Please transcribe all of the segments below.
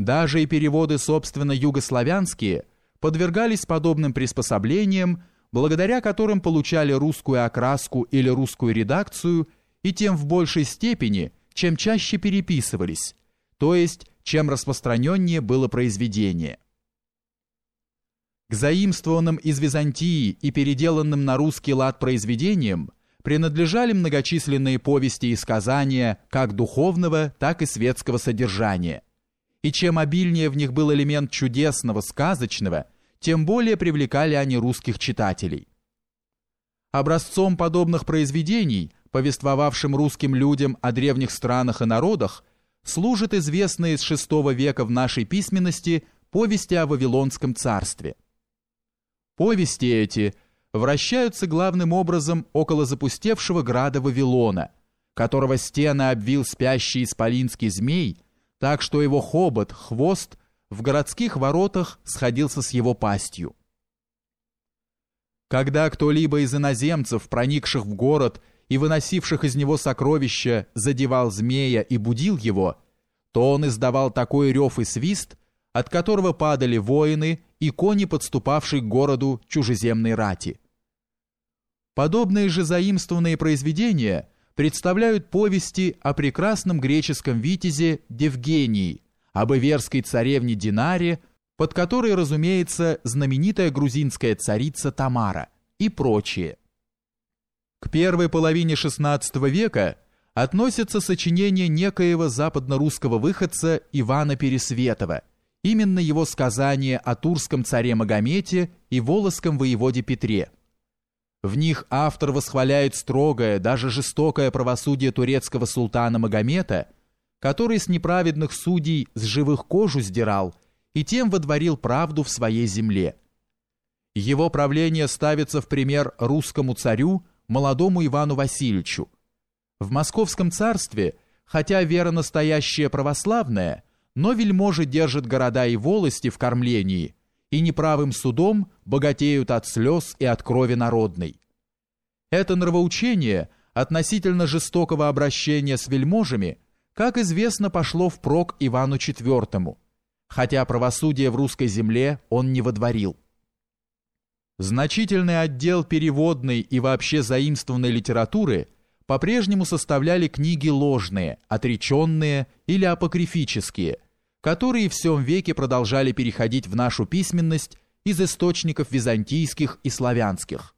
Даже и переводы, собственно, югославянские подвергались подобным приспособлениям, благодаря которым получали русскую окраску или русскую редакцию и тем в большей степени, чем чаще переписывались, то есть чем распространеннее было произведение. К заимствованным из Византии и переделанным на русский лад произведениям принадлежали многочисленные повести и сказания как духовного, так и светского содержания. И чем обильнее в них был элемент чудесного, сказочного, тем более привлекали они русских читателей. Образцом подобных произведений, повествовавшим русским людям о древних странах и народах, служит известная из VI века в нашей письменности повести о Вавилонском царстве. Повести эти – вращаются главным образом около запустевшего града Вавилона, которого стены обвил спящий исполинский змей, так что его хобот, хвост в городских воротах сходился с его пастью. Когда кто-либо из иноземцев, проникших в город и выносивших из него сокровища, задевал змея и будил его, то он издавал такой рев и свист, от которого падали воины и кони, подступавшие к городу чужеземной рати. Подобные же заимствованные произведения представляют повести о прекрасном греческом витязе Девгении, об иверской царевне Динаре, под которой, разумеется, знаменитая грузинская царица Тамара и прочее. К первой половине XVI века относятся сочинения некоего западно-русского выходца Ивана Пересветова, именно его сказания о турском царе Магомете и волосском воеводе Петре – в них автор восхваляет строгое, даже жестокое правосудие турецкого султана Магомета, который с неправедных судей с живых кожу сдирал и тем водворил правду в своей земле. Его правление ставится в пример русскому царю, молодому Ивану Васильевичу. В московском царстве, хотя вера настоящая православная, но вельможи держат города и волости в кормлении – и неправым судом богатеют от слез и от крови народной. Это нравоучение относительно жестокого обращения с вельможами, как известно, пошло впрок Ивану IV, хотя правосудие в русской земле он не водворил. Значительный отдел переводной и вообще заимствованной литературы по-прежнему составляли книги ложные, отреченные или апокрифические – которые в всем веке продолжали переходить в нашу письменность из источников византийских и славянских.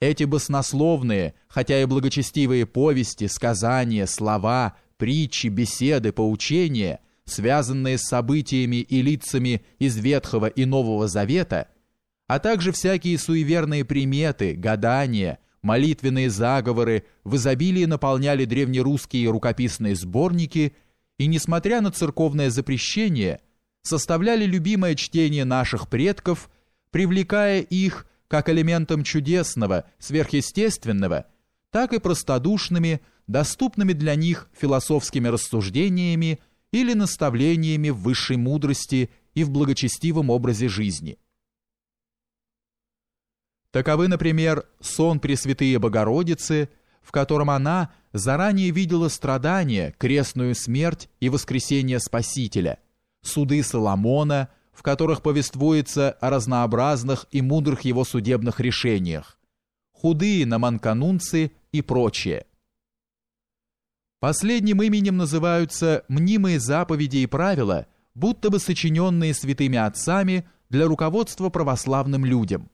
Эти баснословные, хотя и благочестивые повести, сказания, слова, притчи, беседы, поучения, связанные с событиями и лицами из Ветхого и Нового Завета, а также всякие суеверные приметы, гадания, молитвенные заговоры в изобилии наполняли древнерусские рукописные сборники – и, несмотря на церковное запрещение, составляли любимое чтение наших предков, привлекая их как элементом чудесного, сверхъестественного, так и простодушными, доступными для них философскими рассуждениями или наставлениями в высшей мудрости и в благочестивом образе жизни. Таковы, например, сон Пресвятые Богородицы – в котором она заранее видела страдания, крестную смерть и воскресение Спасителя, суды Соломона, в которых повествуется о разнообразных и мудрых его судебных решениях, худые на манканунцы и прочее. Последним именем называются мнимые заповеди и правила, будто бы сочиненные святыми отцами для руководства православным людям –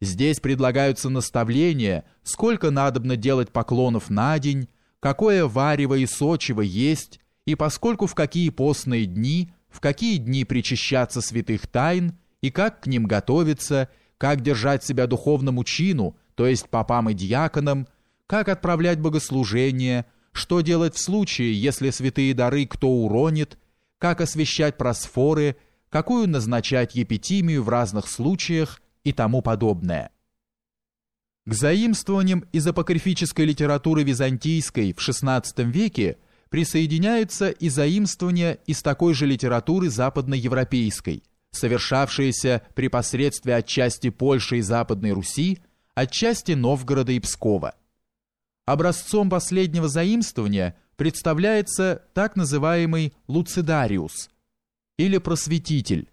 Здесь предлагаются наставления, сколько надобно делать поклонов на день, какое варево и сочево есть, и поскольку в какие постные дни, в какие дни причащаться святых тайн, и как к ним готовиться, как держать себя духовному чину, то есть попам и диаконам, как отправлять богослужения, что делать в случае, если святые дары кто уронит, как освещать просфоры, какую назначать епитимию в разных случаях, и тому подобное. К заимствованиям из апокрифической литературы византийской в XVI веке присоединяются и заимствования из такой же литературы западноевропейской, совершавшиеся при посредстве отчасти Польши и Западной Руси, отчасти Новгорода и Пскова. Образцом последнего заимствования представляется так называемый Луцидариус, или просветитель,